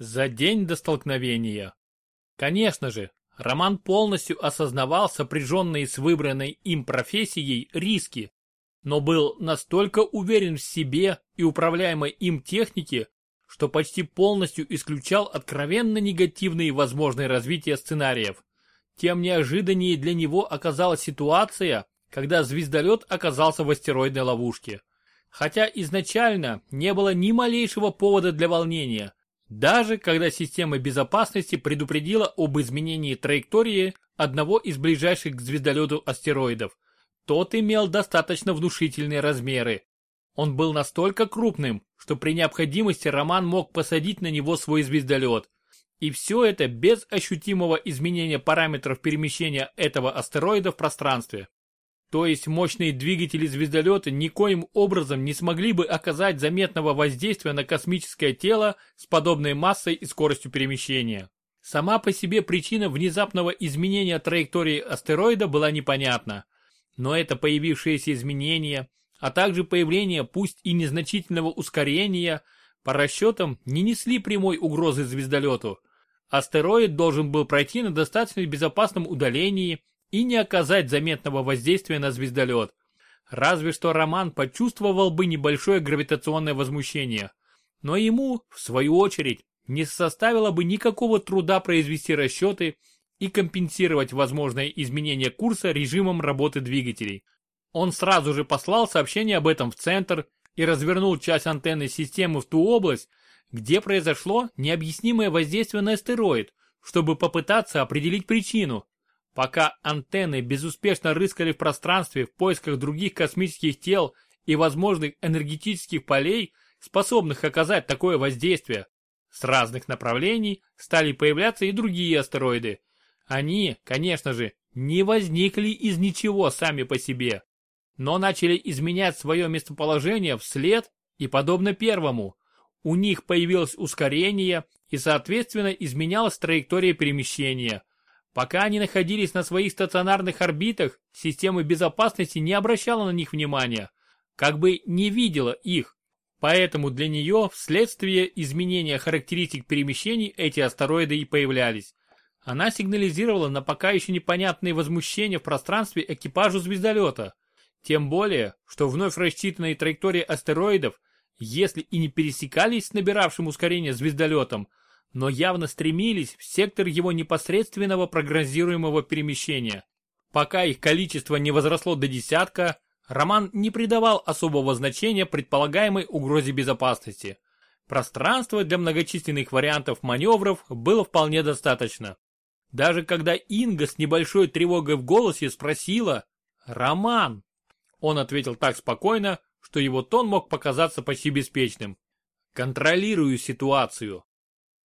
За день до столкновения. Конечно же, Роман полностью осознавал сопряженные с выбранной им профессией риски, но был настолько уверен в себе и управляемой им технике, что почти полностью исключал откровенно негативные возможные развития сценариев. Тем неожиданнее для него оказалась ситуация, когда звездолет оказался в астероидной ловушке. Хотя изначально не было ни малейшего повода для волнения, даже когда система безопасности предупредила об изменении траектории одного из ближайших к звездолету астероидов. Тот имел достаточно внушительные размеры. Он был настолько крупным, что при необходимости Роман мог посадить на него свой звездолет. И все это без ощутимого изменения параметров перемещения этого астероида в пространстве. То есть мощные двигатели звездолета никоим образом не смогли бы оказать заметного воздействия на космическое тело с подобной массой и скоростью перемещения. Сама по себе причина внезапного изменения траектории астероида была непонятна. Но это появившееся изменение, а также появление пусть и незначительного ускорения, по расчетам не несли прямой угрозы звездолету. Астероид должен был пройти на достаточно безопасном удалении и не оказать заметного воздействия на звездолет. Разве что Роман почувствовал бы небольшое гравитационное возмущение. Но ему, в свою очередь, не составило бы никакого труда произвести расчеты и компенсировать возможное изменение курса режимом работы двигателей. Он сразу же послал сообщение об этом в центр и развернул часть антенны системы в ту область, где произошло необъяснимое воздействие на астероид, чтобы попытаться определить причину. Пока антенны безуспешно рыскали в пространстве в поисках других космических тел и возможных энергетических полей, способных оказать такое воздействие, с разных направлений стали появляться и другие астероиды. Они, конечно же, не возникли из ничего сами по себе, но начали изменять свое местоположение вслед и подобно первому. У них появилось ускорение и, соответственно, изменялась траектория перемещения – Пока они находились на своих стационарных орбитах, система безопасности не обращала на них внимания, как бы не видела их. Поэтому для нее вследствие изменения характеристик перемещений эти астероиды и появлялись. Она сигнализировала на пока еще непонятные возмущения в пространстве экипажу звездолета. Тем более, что вновь рассчитанные траектории астероидов, если и не пересекались с набиравшим ускорение звездолетом, но явно стремились в сектор его непосредственного прогнозируемого перемещения. Пока их количество не возросло до десятка, Роман не придавал особого значения предполагаемой угрозе безопасности. Пространства для многочисленных вариантов маневров было вполне достаточно. Даже когда Инга с небольшой тревогой в голосе спросила «Роман?», он ответил так спокойно, что его тон мог показаться почти беспечным. «Контролирую ситуацию».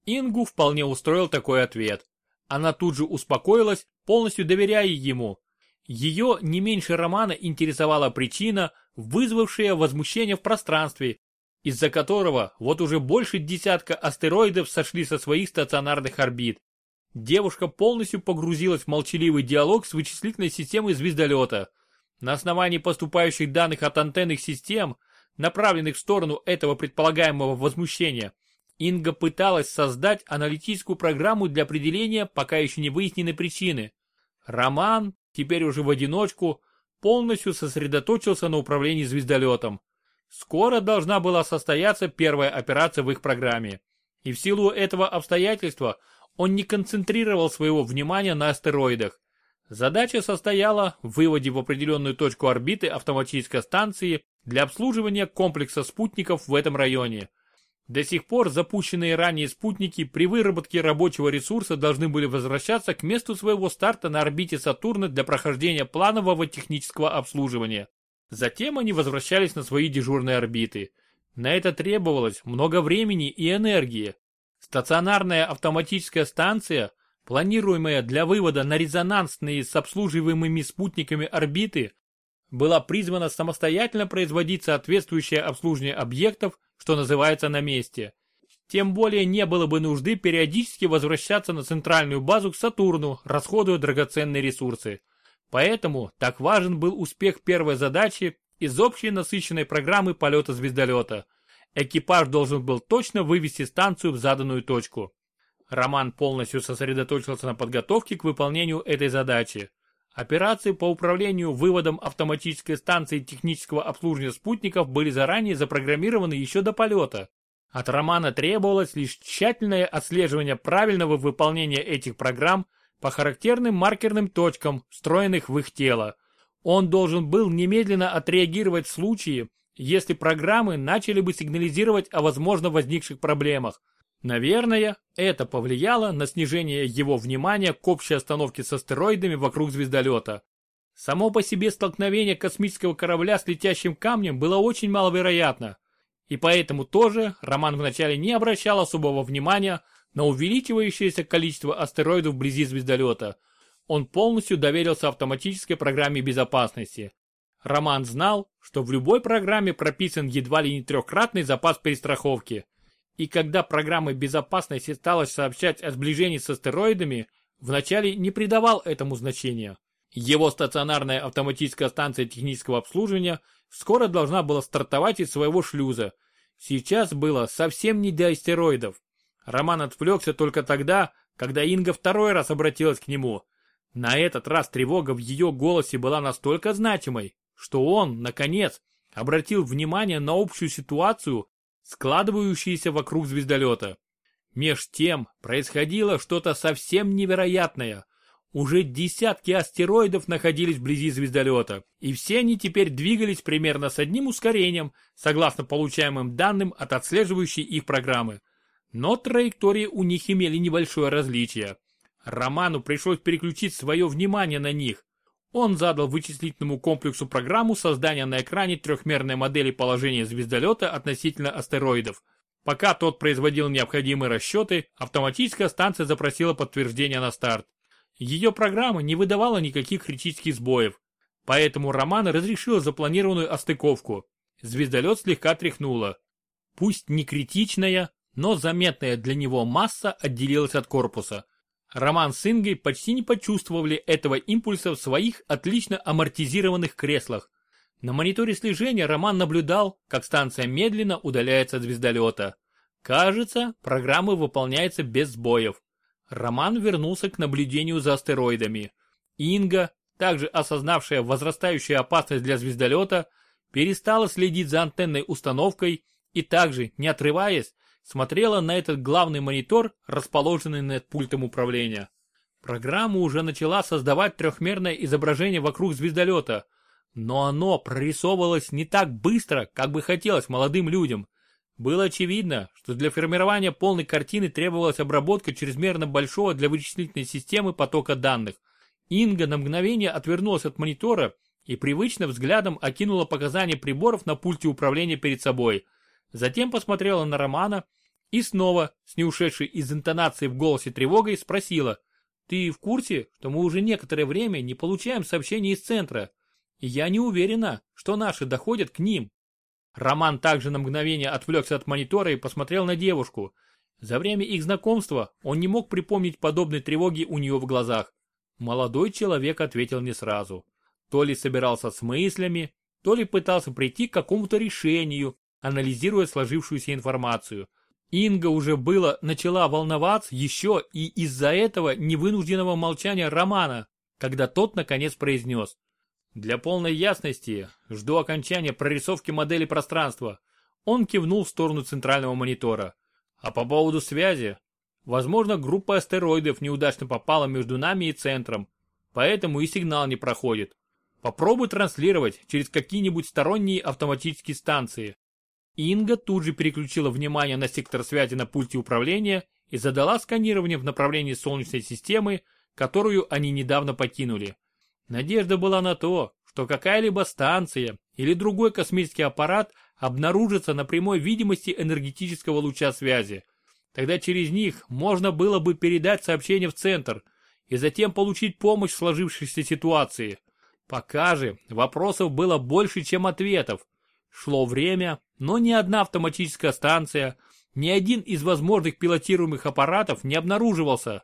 Ингу вполне устроил такой ответ. Она тут же успокоилась, полностью доверяя ему. Ее не меньше Романа интересовала причина, вызвавшая возмущение в пространстве, из-за которого вот уже больше десятка астероидов сошли со своих стационарных орбит. Девушка полностью погрузилась в молчаливый диалог с вычислительной системой звездолета. На основании поступающих данных от антенных систем, направленных в сторону этого предполагаемого возмущения, Инга пыталась создать аналитическую программу для определения пока еще не выясненной причины. Роман, теперь уже в одиночку, полностью сосредоточился на управлении звездолетом. Скоро должна была состояться первая операция в их программе. И в силу этого обстоятельства он не концентрировал своего внимания на астероидах. Задача состояла в выводе в определенную точку орбиты автоматической станции для обслуживания комплекса спутников в этом районе. До сих пор запущенные ранее спутники при выработке рабочего ресурса должны были возвращаться к месту своего старта на орбите Сатурна для прохождения планового технического обслуживания. Затем они возвращались на свои дежурные орбиты. На это требовалось много времени и энергии. Стационарная автоматическая станция, планируемая для вывода на резонансные с обслуживаемыми спутниками орбиты, была призвана самостоятельно производить соответствующее обслуживание объектов что называется, на месте. Тем более не было бы нужды периодически возвращаться на центральную базу к Сатурну, расходуя драгоценные ресурсы. Поэтому так важен был успех первой задачи из общей насыщенной программы полета звездолета. Экипаж должен был точно вывести станцию в заданную точку. Роман полностью сосредоточился на подготовке к выполнению этой задачи. Операции по управлению выводом автоматической станции технического обслуживания спутников были заранее запрограммированы еще до полета. От Романа требовалось лишь тщательное отслеживание правильного выполнения этих программ по характерным маркерным точкам, встроенных в их тело. Он должен был немедленно отреагировать в случае, если программы начали бы сигнализировать о возможно возникших проблемах. Наверное, это повлияло на снижение его внимания к общей остановке с астероидами вокруг звездолета. Само по себе столкновение космического корабля с летящим камнем было очень маловероятно. И поэтому тоже Роман вначале не обращал особого внимания на увеличивающееся количество астероидов вблизи звездолета. Он полностью доверился автоматической программе безопасности. Роман знал, что в любой программе прописан едва ли не трехкратный запас перестраховки – и когда программа безопасности стала сообщать о сближении с астероидами, вначале не придавал этому значения. Его стационарная автоматическая станция технического обслуживания скоро должна была стартовать из своего шлюза. Сейчас было совсем не до астероидов. Роман отвлекся только тогда, когда Инга второй раз обратилась к нему. На этот раз тревога в ее голосе была настолько значимой, что он, наконец, обратил внимание на общую ситуацию складывающиеся вокруг звездолета. Меж тем происходило что-то совсем невероятное. Уже десятки астероидов находились вблизи звездолета, и все они теперь двигались примерно с одним ускорением, согласно получаемым данным от отслеживающей их программы. Но траектории у них имели небольшое различие. Роману пришлось переключить свое внимание на них, он задал вычислительному комплексу программу создания на экране трехмерной модели положения звездолета относительно астероидов. Пока тот производил необходимые расчеты, автоматическая станция запросила подтверждение на старт. Ее программа не выдавала никаких критических сбоев, поэтому Роман разрешил запланированную остыковку. Звездолет слегка тряхнуло. Пусть не критичная, но заметная для него масса отделилась от корпуса. Роман с Ингой почти не почувствовали этого импульса в своих отлично амортизированных креслах. На мониторе слежения Роман наблюдал, как станция медленно удаляется от звездолета. Кажется, программа выполняется без сбоев. Роман вернулся к наблюдению за астероидами. Инга, также осознавшая возрастающую опасность для звездолета, перестала следить за антенной установкой и также, не отрываясь, смотрела на этот главный монитор, расположенный над пультом управления. Программа уже начала создавать трехмерное изображение вокруг звездолета, но оно прорисовывалось не так быстро, как бы хотелось молодым людям. Было очевидно, что для формирования полной картины требовалась обработка чрезмерно большого для вычислительной системы потока данных. Инга на мгновение отвернулась от монитора и привычным взглядом окинула показания приборов на пульте управления перед собой. Затем посмотрела на Романа и снова, с неушедшей из интонации в голосе тревогой, спросила. «Ты в курсе, что мы уже некоторое время не получаем сообщений из центра? И я не уверена, что наши доходят к ним». Роман также на мгновение отвлекся от монитора и посмотрел на девушку. За время их знакомства он не мог припомнить подобной тревоги у нее в глазах. Молодой человек ответил не сразу. То ли собирался с мыслями, то ли пытался прийти к какому-то решению, анализируя сложившуюся информацию. Инга уже было начала волноваться еще и из-за этого невынужденного молчания Романа, когда тот наконец произнес. Для полной ясности жду окончания прорисовки модели пространства. Он кивнул в сторону центрального монитора. А по поводу связи, возможно, группа астероидов неудачно попала между нами и центром, поэтому и сигнал не проходит. Попробуй транслировать через какие-нибудь сторонние автоматические станции. Инга тут же переключила внимание на сектор связи на пульте управления и задала сканирование в направлении Солнечной системы, которую они недавно покинули. Надежда была на то, что какая-либо станция или другой космический аппарат обнаружится на прямой видимости энергетического луча связи. Тогда через них можно было бы передать сообщение в центр и затем получить помощь в сложившейся ситуации. Пока же вопросов было больше, чем ответов, Шло время, но ни одна автоматическая станция, ни один из возможных пилотируемых аппаратов не обнаруживался.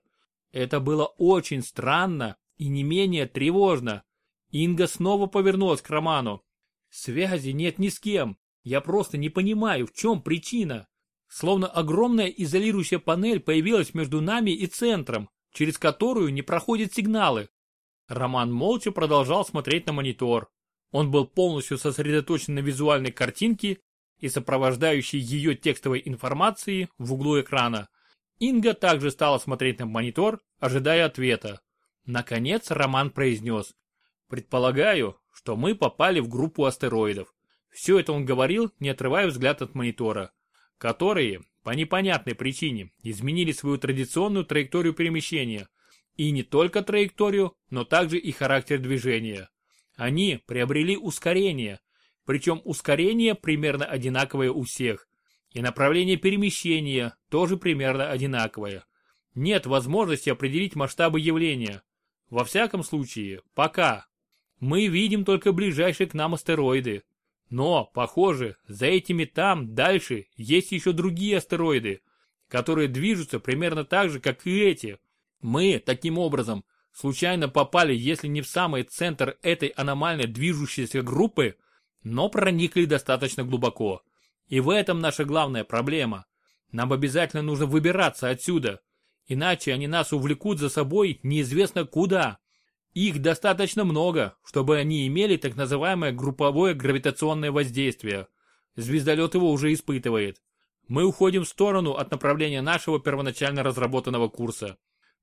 Это было очень странно и не менее тревожно. Инга снова повернулась к Роману. Связи нет ни с кем. Я просто не понимаю, в чем причина. Словно огромная изолирующая панель появилась между нами и центром, через которую не проходят сигналы. Роман молча продолжал смотреть на монитор. Он был полностью сосредоточен на визуальной картинке и сопровождающей ее текстовой информации в углу экрана. Инга также стала смотреть на монитор, ожидая ответа. Наконец Роман произнес. Предполагаю, что мы попали в группу астероидов. Все это он говорил, не отрывая взгляд от монитора, которые, по непонятной причине, изменили свою традиционную траекторию перемещения. И не только траекторию, но также и характер движения. Они приобрели ускорение, причем ускорение примерно одинаковое у всех. И направление перемещения тоже примерно одинаковое. Нет возможности определить масштабы явления. Во всяком случае, пока. Мы видим только ближайшие к нам астероиды. Но, похоже, за этими там, дальше, есть еще другие астероиды, которые движутся примерно так же, как и эти. Мы, таким образом, случайно попали, если не в самый центр этой аномально движущейся группы, но проникли достаточно глубоко. И в этом наша главная проблема. Нам обязательно нужно выбираться отсюда, иначе они нас увлекут за собой неизвестно куда. Их достаточно много, чтобы они имели так называемое групповое гравитационное воздействие. Звездолет его уже испытывает. Мы уходим в сторону от направления нашего первоначально разработанного курса.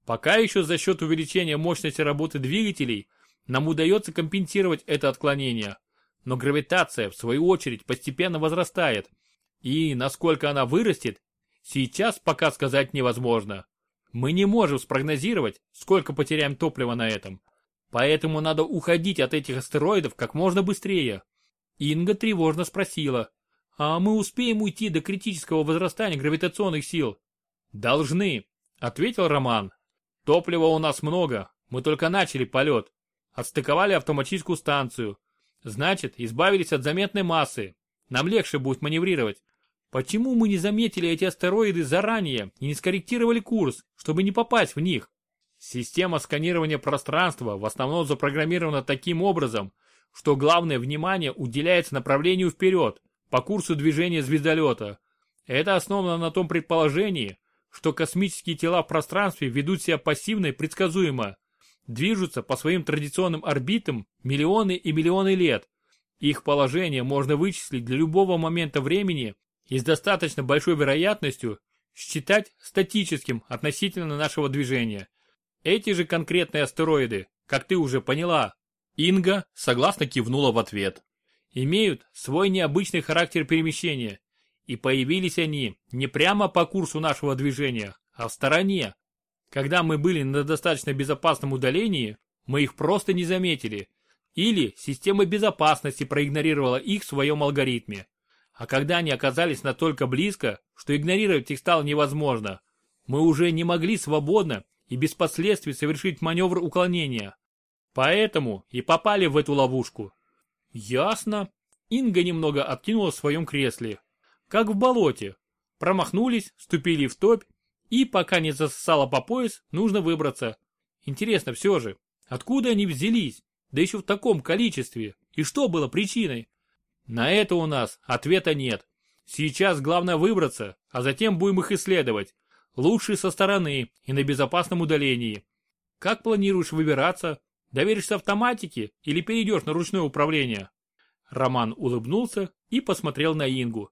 Пока еще за счет увеличения мощности работы двигателей нам удается компенсировать это отклонение. Но гравитация, в свою очередь, постепенно возрастает. И насколько она вырастет, сейчас пока сказать невозможно. Мы не можем спрогнозировать, сколько потеряем топлива на этом. Поэтому надо уходить от этих астероидов как можно быстрее. Инга тревожно спросила, а мы успеем уйти до критического возрастания гравитационных сил? Должны, ответил Роман. Топлива у нас много, мы только начали полет. Отстыковали автоматическую станцию. Значит, избавились от заметной массы. Нам легче будет маневрировать. Почему мы не заметили эти астероиды заранее и не скорректировали курс, чтобы не попасть в них? Система сканирования пространства в основном запрограммирована таким образом, что главное внимание уделяется направлению вперед, по курсу движения звездолета. Это основано на том предположении, что космические тела в пространстве ведут себя пассивно и предсказуемо, движутся по своим традиционным орбитам миллионы и миллионы лет. Их положение можно вычислить для любого момента времени и с достаточно большой вероятностью считать статическим относительно нашего движения. Эти же конкретные астероиды, как ты уже поняла, Инга согласно кивнула в ответ, имеют свой необычный характер перемещения, и появились они не прямо по курсу нашего движения, а в стороне. Когда мы были на достаточно безопасном удалении, мы их просто не заметили, или система безопасности проигнорировала их в своем алгоритме. А когда они оказались настолько близко, что игнорировать их стало невозможно, мы уже не могли свободно и без последствий совершить маневр уклонения. Поэтому и попали в эту ловушку. Ясно. Инга немного откинула в своем кресле. Как в болоте. Промахнулись, вступили в топь, и пока не засосало по пояс, нужно выбраться. Интересно все же, откуда они взялись, да еще в таком количестве, и что было причиной? На это у нас ответа нет. Сейчас главное выбраться, а затем будем их исследовать. Лучше со стороны и на безопасном удалении. Как планируешь выбираться? Доверишься автоматике или перейдешь на ручное управление? Роман улыбнулся и посмотрел на Ингу.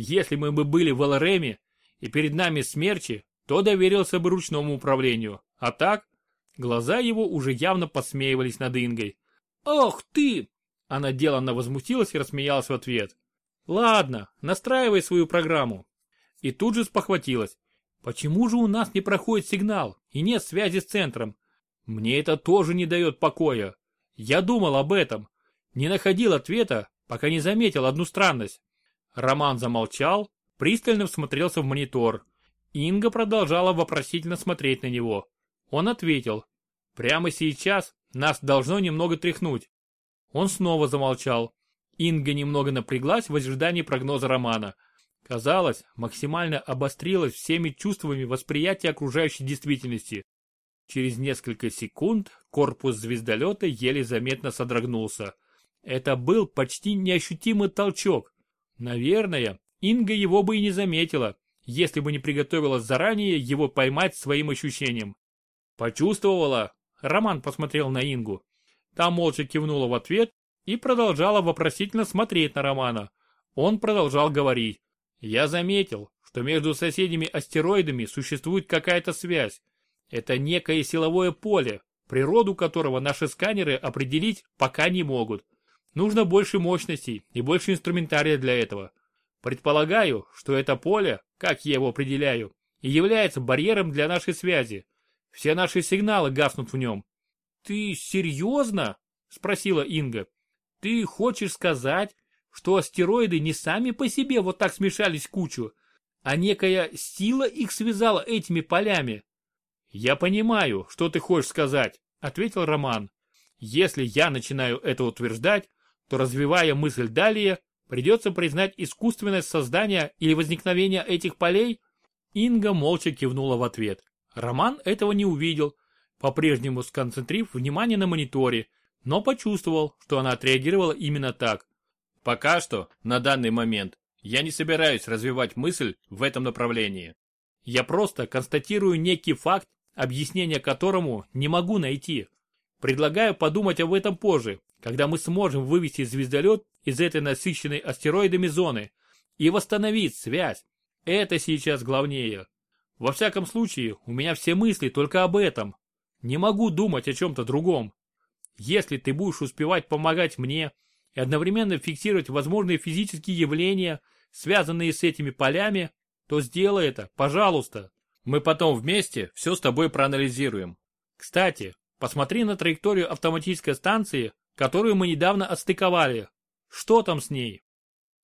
Если мы бы были в ЛРМе и перед нами смерчи, то доверился бы ручному управлению. А так? Глаза его уже явно посмеивались над Ингой. «Ох ты!» Она деланно возмутилась и рассмеялась в ответ. «Ладно, настраивай свою программу». И тут же спохватилась. Почему же у нас не проходит сигнал и нет связи с центром? Мне это тоже не дает покоя. Я думал об этом. Не находил ответа, пока не заметил одну странность. Роман замолчал, пристально всмотрелся в монитор. Инга продолжала вопросительно смотреть на него. Он ответил. Прямо сейчас нас должно немного тряхнуть. Он снова замолчал. Инга немного напряглась в ожидании прогноза Романа. Казалось, максимально обострилось всеми чувствами восприятия окружающей действительности. Через несколько секунд корпус звездолета еле заметно содрогнулся. Это был почти неощутимый толчок, Наверное, Инга его бы и не заметила, если бы не приготовилась заранее его поймать своим ощущением. Почувствовала? Роман посмотрел на Ингу. Та молча кивнула в ответ и продолжала вопросительно смотреть на Романа. Он продолжал говорить. Я заметил, что между соседями-астероидами существует какая-то связь. Это некое силовое поле, природу которого наши сканеры определить пока не могут. Нужно больше мощностей и больше инструментария для этого. Предполагаю, что это поле, как я его определяю, и является барьером для нашей связи. Все наши сигналы гаснут в нем. Ты серьезно? Спросила Инга. Ты хочешь сказать, что астероиды не сами по себе вот так смешались кучу, а некая сила их связала этими полями? Я понимаю, что ты хочешь сказать, ответил Роман. Если я начинаю это утверждать, то развивая мысль далее, Придется признать искусственное создание или возникновение этих полей? Инга молча кивнула в ответ. Роман этого не увидел, по-прежнему сконцентрив внимание на мониторе, но почувствовал, что она отреагировала именно так. Пока что, на данный момент, я не собираюсь развивать мысль в этом направлении. Я просто констатирую некий факт, объяснение которому не могу найти. Предлагаю подумать об этом позже, когда мы сможем вывести звездолет из этой насыщенной астероидами зоны и восстановить связь. Это сейчас главнее. Во всяком случае, у меня все мысли только об этом. Не могу думать о чем-то другом. Если ты будешь успевать помогать мне и одновременно фиксировать возможные физические явления, связанные с этими полями, то сделай это, пожалуйста. Мы потом вместе все с тобой проанализируем. Кстати, посмотри на траекторию автоматической станции которую мы недавно отстыковали. Что там с ней?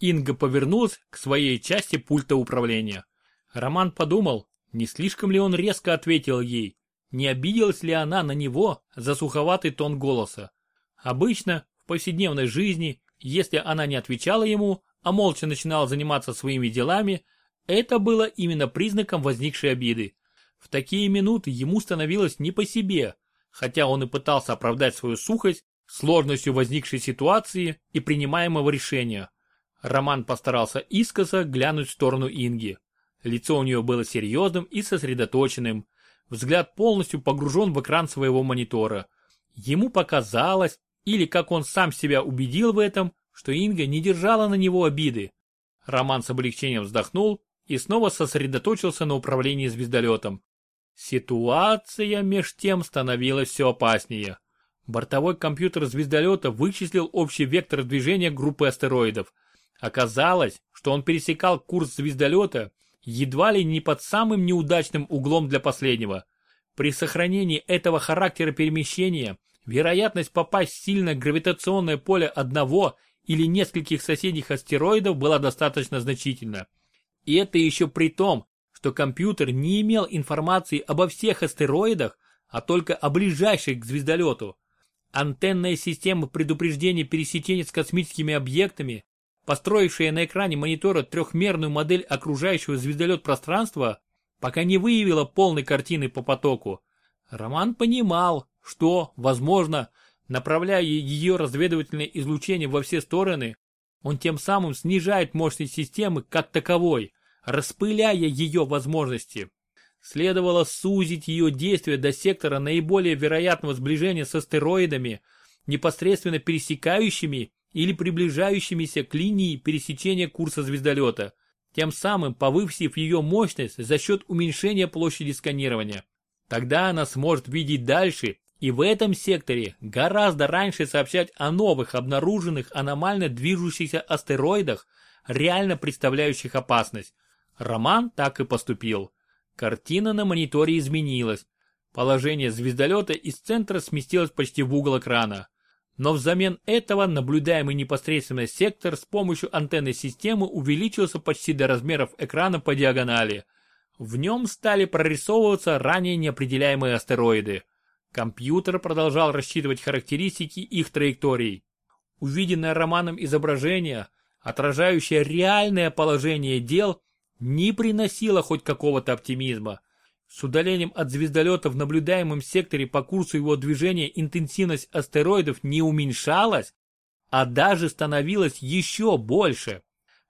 Инга повернулась к своей части пульта управления. Роман подумал, не слишком ли он резко ответил ей, не обиделась ли она на него за суховатый тон голоса. Обычно, в повседневной жизни, если она не отвечала ему, а молча начинала заниматься своими делами, это было именно признаком возникшей обиды. В такие минуты ему становилось не по себе, хотя он и пытался оправдать свою сухость, сложностью возникшей ситуации и принимаемого решения. Роман постарался искоса глянуть в сторону Инги. Лицо у нее было серьезным и сосредоточенным. Взгляд полностью погружен в экран своего монитора. Ему показалось, или как он сам себя убедил в этом, что Инга не держала на него обиды. Роман с облегчением вздохнул и снова сосредоточился на управлении звездолетом. Ситуация меж тем становилась все опаснее. Бортовой компьютер звездолета вычислил общий вектор движения группы астероидов. Оказалось, что он пересекал курс звездолета едва ли не под самым неудачным углом для последнего. При сохранении этого характера перемещения вероятность попасть в сильное гравитационное поле одного или нескольких соседних астероидов была достаточно значительна. И это еще при том, что компьютер не имел информации обо всех астероидах, а только о ближайших к звездолету. Антенная система предупреждения пересечения с космическими объектами, построившая на экране монитора трехмерную модель окружающего звездолет пространства, пока не выявила полной картины по потоку. Роман понимал, что, возможно, направляя ее разведывательное излучение во все стороны, он тем самым снижает мощность системы как таковой, распыляя ее возможности. Следовало сузить ее действие до сектора наиболее вероятного сближения с астероидами, непосредственно пересекающими или приближающимися к линии пересечения курса звездолета, тем самым повысив ее мощность за счет уменьшения площади сканирования. Тогда она сможет видеть дальше и в этом секторе гораздо раньше сообщать о новых обнаруженных аномально движущихся астероидах, реально представляющих опасность. Роман так и поступил. Картина на мониторе изменилась. Положение звездолета из центра сместилось почти в угол экрана. Но взамен этого наблюдаемый непосредственно сектор с помощью антенной системы увеличился почти до размеров экрана по диагонали. В нем стали прорисовываться ранее неопределяемые астероиды. Компьютер продолжал рассчитывать характеристики их траекторий. Увиденное романом изображение, отражающее реальное положение дел, не приносило хоть какого-то оптимизма. С удалением от звездолета в наблюдаемом секторе по курсу его движения интенсивность астероидов не уменьшалась, а даже становилась еще больше.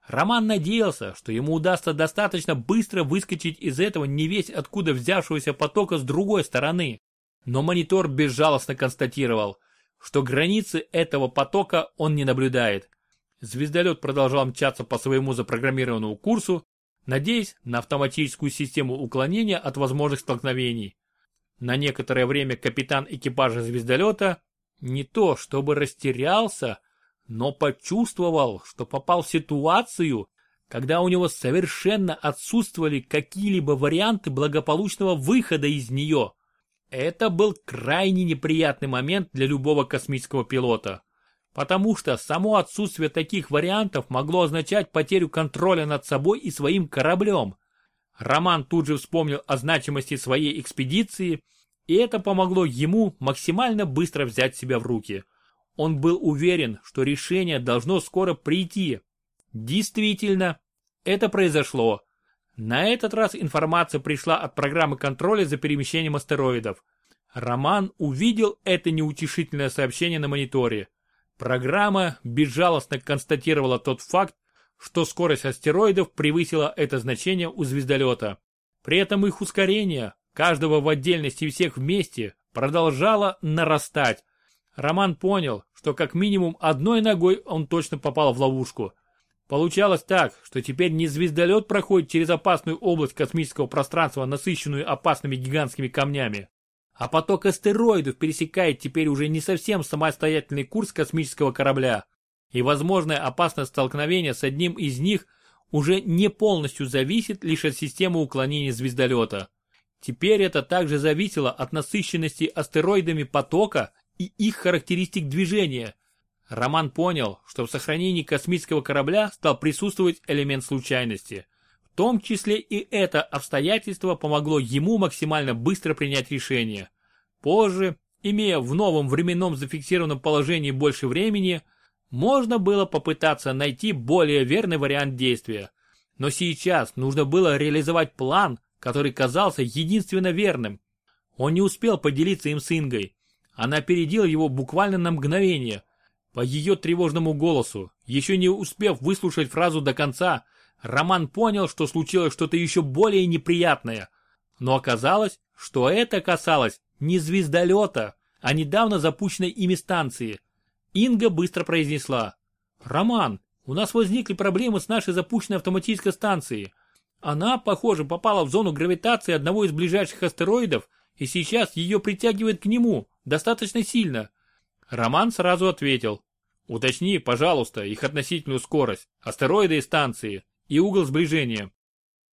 Роман надеялся, что ему удастся достаточно быстро выскочить из этого невесть откуда взявшегося потока с другой стороны. Но монитор безжалостно констатировал, что границы этого потока он не наблюдает. Звездолет продолжал мчаться по своему запрограммированному курсу, надеясь на автоматическую систему уклонения от возможных столкновений. На некоторое время капитан экипажа звездолета не то чтобы растерялся, но почувствовал, что попал в ситуацию, когда у него совершенно отсутствовали какие-либо варианты благополучного выхода из нее. Это был крайне неприятный момент для любого космического пилота, потому что само отсутствие таких вариантов могло означать потерю контроля над собой и своим кораблем. Роман тут же вспомнил о значимости своей экспедиции, и это помогло ему максимально быстро взять себя в руки. Он был уверен, что решение должно скоро прийти. Действительно, это произошло. На этот раз информация пришла от программы контроля за перемещением астероидов. Роман увидел это неутешительное сообщение на мониторе. Программа безжалостно констатировала тот факт, что скорость астероидов превысила это значение у звездолета. При этом их ускорение, каждого в отдельности и всех вместе, продолжало нарастать. Роман понял, что как минимум одной ногой он точно попал в ловушку. Получалось так, что теперь не звездолет проходит через опасную область космического пространства, насыщенную опасными гигантскими камнями, а поток астероидов пересекает теперь уже не совсем самостоятельный курс космического корабля, и возможное опасное столкновение с одним из них уже не полностью зависит лишь от системы уклонения звездолета. Теперь это также зависело от насыщенности астероидами потока и их характеристик движения. Роман понял, что в сохранении космического корабля стал присутствовать элемент случайности. Том числе и это обстоятельство помогло ему максимально быстро принять решение. Позже, имея в новом временном зафиксированном положении больше времени, можно было попытаться найти более верный вариант действия. Но сейчас нужно было реализовать план, который казался единственно верным. Он не успел поделиться им с Ингой. Она опередила его буквально на мгновение. По ее тревожному голосу, еще не успев выслушать фразу до конца, Роман понял, что случилось что-то еще более неприятное. Но оказалось, что это касалось не звездолета, а недавно запущенной ими станции. Инга быстро произнесла. «Роман, у нас возникли проблемы с нашей запущенной автоматической станцией. Она, похоже, попала в зону гравитации одного из ближайших астероидов и сейчас ее притягивает к нему достаточно сильно. Роман сразу ответил. Уточни, пожалуйста, их относительную скорость, астероиды и станции, и угол сближения.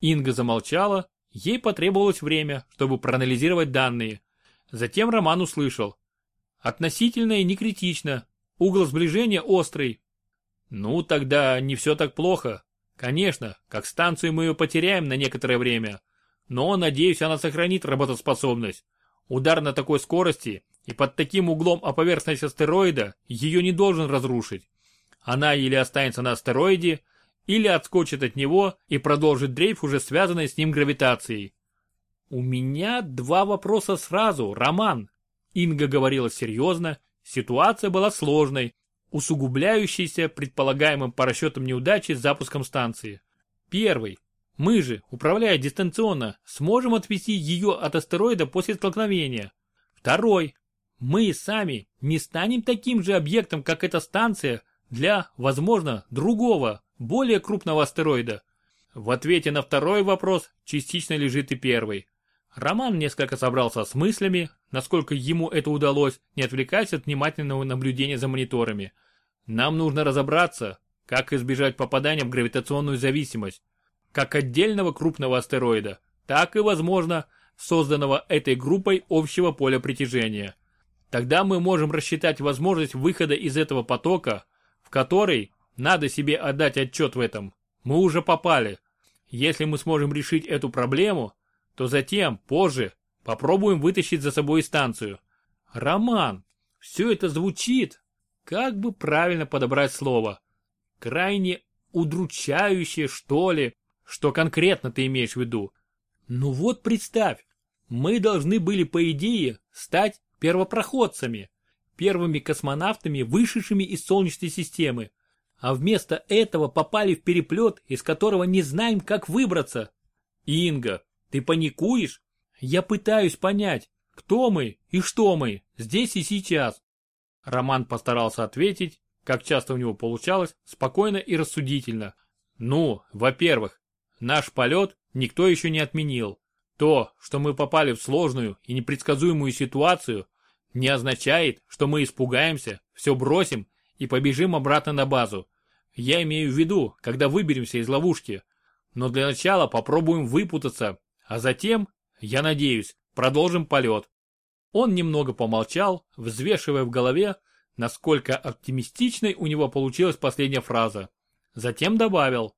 Инга замолчала, ей потребовалось время, чтобы проанализировать данные. Затем Роман услышал. Относительно и не критично, угол сближения острый. Ну, тогда не все так плохо. Конечно, как станцию мы ее потеряем на некоторое время, но, надеюсь, она сохранит работоспособность. Удар на такой скорости и под таким углом о поверхность астероида ее не должен разрушить. Она или останется на астероиде, или отскочит от него и продолжит дрейф уже связанной с ним гравитацией. «У меня два вопроса сразу, Роман!» Инга говорила серьезно, ситуация была сложной, усугубляющейся предполагаемым по расчетам неудачи с запуском станции. Первый. Мы же, управляя дистанционно, сможем отвести ее от астероида после столкновения. Второй. Мы сами не станем таким же объектом, как эта станция, для, возможно, другого, более крупного астероида. В ответе на второй вопрос частично лежит и первый. Роман несколько собрался с мыслями, насколько ему это удалось, не отвлекаясь от внимательного наблюдения за мониторами. Нам нужно разобраться, как избежать попадания в гравитационную зависимость, как отдельного крупного астероида, так и, возможно, созданного этой группой общего поля притяжения. Тогда мы можем рассчитать возможность выхода из этого потока, в который, надо себе отдать отчет в этом, мы уже попали. Если мы сможем решить эту проблему, то затем, позже, попробуем вытащить за собой станцию. Роман, все это звучит, как бы правильно подобрать слово, крайне удручающее, что ли, что конкретно ты имеешь в виду? Ну вот представь, мы должны были, по идее, стать первопроходцами, первыми космонавтами, вышедшими из Солнечной системы. А вместо этого попали в переплет, из которого не знаем, как выбраться. Инга, ты паникуешь? Я пытаюсь понять, кто мы и что мы, здесь и сейчас. Роман постарался ответить, как часто у него получалось, спокойно и рассудительно. Ну, во-первых, наш полет никто еще не отменил. То, что мы попали в сложную и непредсказуемую ситуацию, не означает, что мы испугаемся, все бросим и побежим обратно на базу. Я имею в виду, когда выберемся из ловушки. Но для начала попробуем выпутаться, а затем, я надеюсь, продолжим полет. Он немного помолчал, взвешивая в голове, насколько оптимистичной у него получилась последняя фраза. Затем добавил,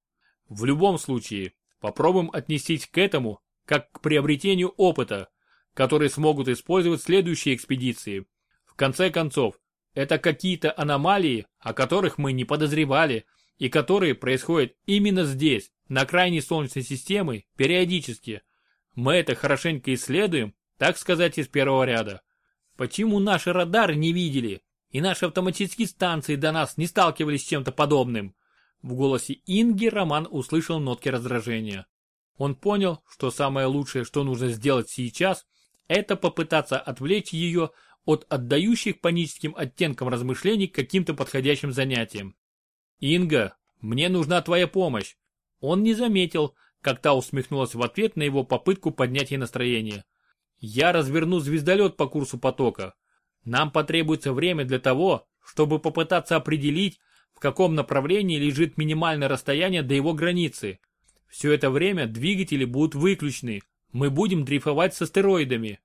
в любом случае, попробуем отнестись к этому, как к приобретению опыта, который смогут использовать следующие экспедиции. В конце концов, это какие-то аномалии, о которых мы не подозревали, и которые происходят именно здесь, на окраине Солнечной системы, периодически. Мы это хорошенько исследуем, так сказать, из первого ряда. Почему наши радары не видели, и наши автоматические станции до нас не сталкивались с чем-то подобным? В голосе Инги Роман услышал нотки раздражения. Он понял, что самое лучшее, что нужно сделать сейчас, это попытаться отвлечь ее от отдающих паническим оттенкам размышлений к каким-то подходящим занятиям. «Инга, мне нужна твоя помощь!» Он не заметил, как та усмехнулась в ответ на его попытку поднять ей настроение. «Я разверну звездолет по курсу потока. Нам потребуется время для того, чтобы попытаться определить, в каком направлении лежит минимальное расстояние до его границы. Все это время двигатели будут выключены, мы будем дрейфовать с астероидами.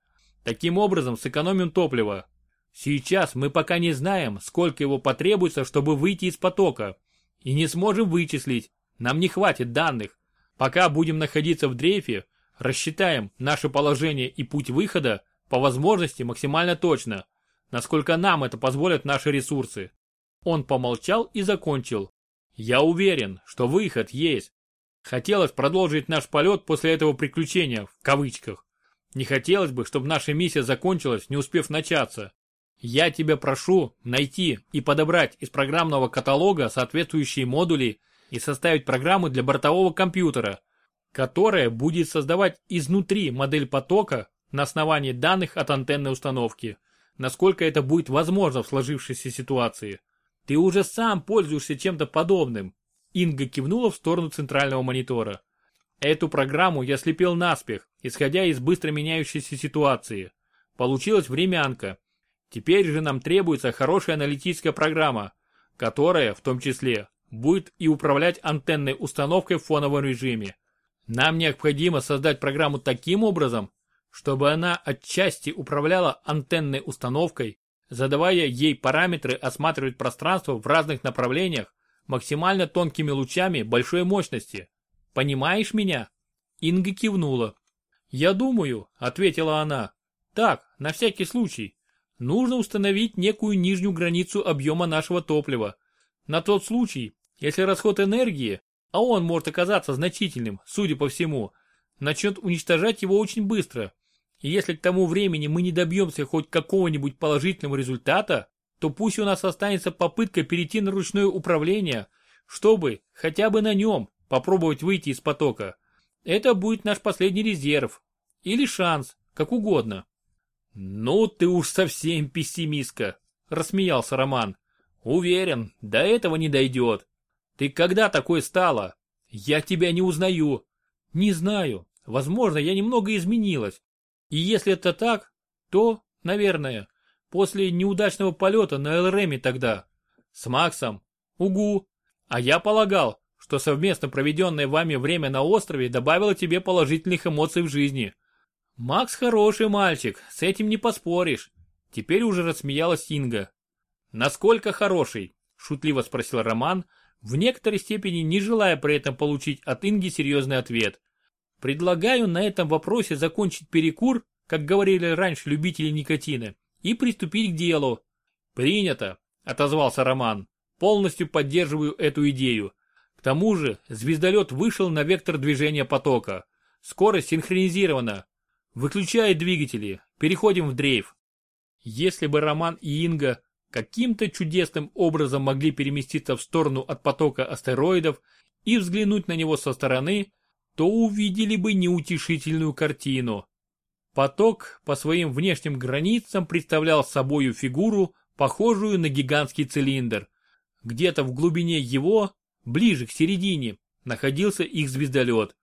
Таким образом сэкономим топливо. Сейчас мы пока не знаем, сколько его потребуется, чтобы выйти из потока. И не сможем вычислить, нам не хватит данных. Пока будем находиться в дрейфе, рассчитаем наше положение и путь выхода по возможности максимально точно, насколько нам это позволят наши ресурсы. Он помолчал и закончил. Я уверен, что выход есть. Хотелось продолжить наш полет после этого приключения, в кавычках. Не хотелось бы, чтобы наша миссия закончилась, не успев начаться. Я тебя прошу найти и подобрать из программного каталога соответствующие модули и составить программу для бортового компьютера, которая будет создавать изнутри модель потока на основании данных от антенной установки, насколько это будет возможно в сложившейся ситуации. Ты уже сам пользуешься чем-то подобным. Инга кивнула в сторону центрального монитора. Эту программу я слепил наспех, исходя из быстро меняющейся ситуации. Получилась времянка. Теперь же нам требуется хорошая аналитическая программа, которая, в том числе, будет и управлять антенной установкой в фоновом режиме. Нам необходимо создать программу таким образом, чтобы она отчасти управляла антенной установкой, задавая ей параметры осматривать пространство в разных направлениях максимально тонкими лучами большой мощности. Понимаешь меня? Инга кивнула. Я думаю, ответила она. Так, на всякий случай. Нужно установить некую нижнюю границу объема нашего топлива. На тот случай, если расход энергии, а он может оказаться значительным, судя по всему, начнет уничтожать его очень быстро. И если к тому времени мы не добьемся хоть какого-нибудь положительного результата, то пусть у нас останется попытка перейти на ручное управление, чтобы хотя бы на нем попробовать выйти из потока. Это будет наш последний резерв. Или шанс, как угодно. Ну ты уж совсем пессимистка, рассмеялся Роман. Уверен, до этого не дойдет. Ты когда такой стала? Я тебя не узнаю. Не знаю. Возможно, я немного изменилась. И если это так, то, наверное, после неудачного полета на ЛРМе тогда. С Максом. Угу. А я полагал, что совместно проведенное вами время на острове добавило тебе положительных эмоций в жизни. Макс хороший мальчик, с этим не поспоришь. Теперь уже рассмеялась Инга. Насколько хороший? Шутливо спросил Роман, в некоторой степени не желая при этом получить от Инги серьезный ответ. Предлагаю на этом вопросе закончить перекур, как говорили раньше любители никотина, и приступить к делу. Принято, отозвался Роман. Полностью поддерживаю эту идею. К тому же, звездолет вышел на вектор движения потока. Скорость синхронизирована. Выключая двигатели, переходим в дрейф. Если бы Роман и Инга каким-то чудесным образом могли переместиться в сторону от потока астероидов и взглянуть на него со стороны, то увидели бы неутешительную картину. Поток по своим внешним границам представлял собою фигуру, похожую на гигантский цилиндр. Где-то в глубине его, ближе к середине, находился их звездолет.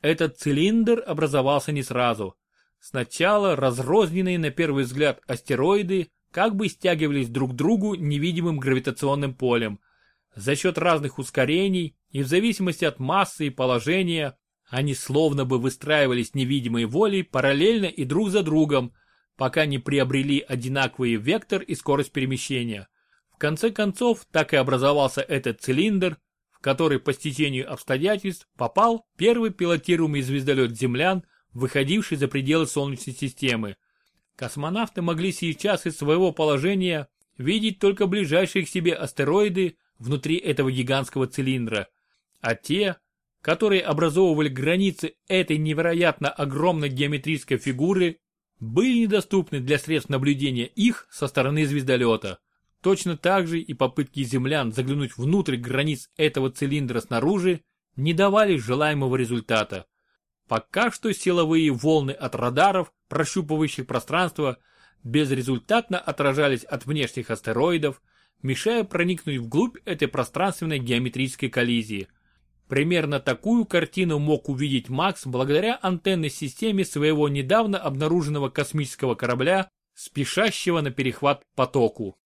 Этот цилиндр образовался не сразу. Сначала разрозненные на первый взгляд астероиды как бы стягивались друг к другу невидимым гравитационным полем. За счет разных ускорений и в зависимости от массы и положения, они словно бы выстраивались невидимой волей параллельно и друг за другом, пока не приобрели одинаковый вектор и скорость перемещения. В конце концов, так и образовался этот цилиндр, который по стечению обстоятельств попал первый пилотируемый звездолет землян, выходивший за пределы Солнечной системы. Космонавты могли сейчас из своего положения видеть только ближайшие к себе астероиды внутри этого гигантского цилиндра, а те, которые образовывали границы этой невероятно огромной геометрической фигуры, были недоступны для средств наблюдения их со стороны звездолета. Точно так же и попытки землян заглянуть внутрь границ этого цилиндра снаружи не давали желаемого результата. Пока что силовые волны от радаров, прощупывающих пространство, безрезультатно отражались от внешних астероидов, мешая проникнуть вглубь этой пространственной геометрической коллизии. Примерно такую картину мог увидеть Макс благодаря антенной системе своего недавно обнаруженного космического корабля, спешащего на перехват потоку.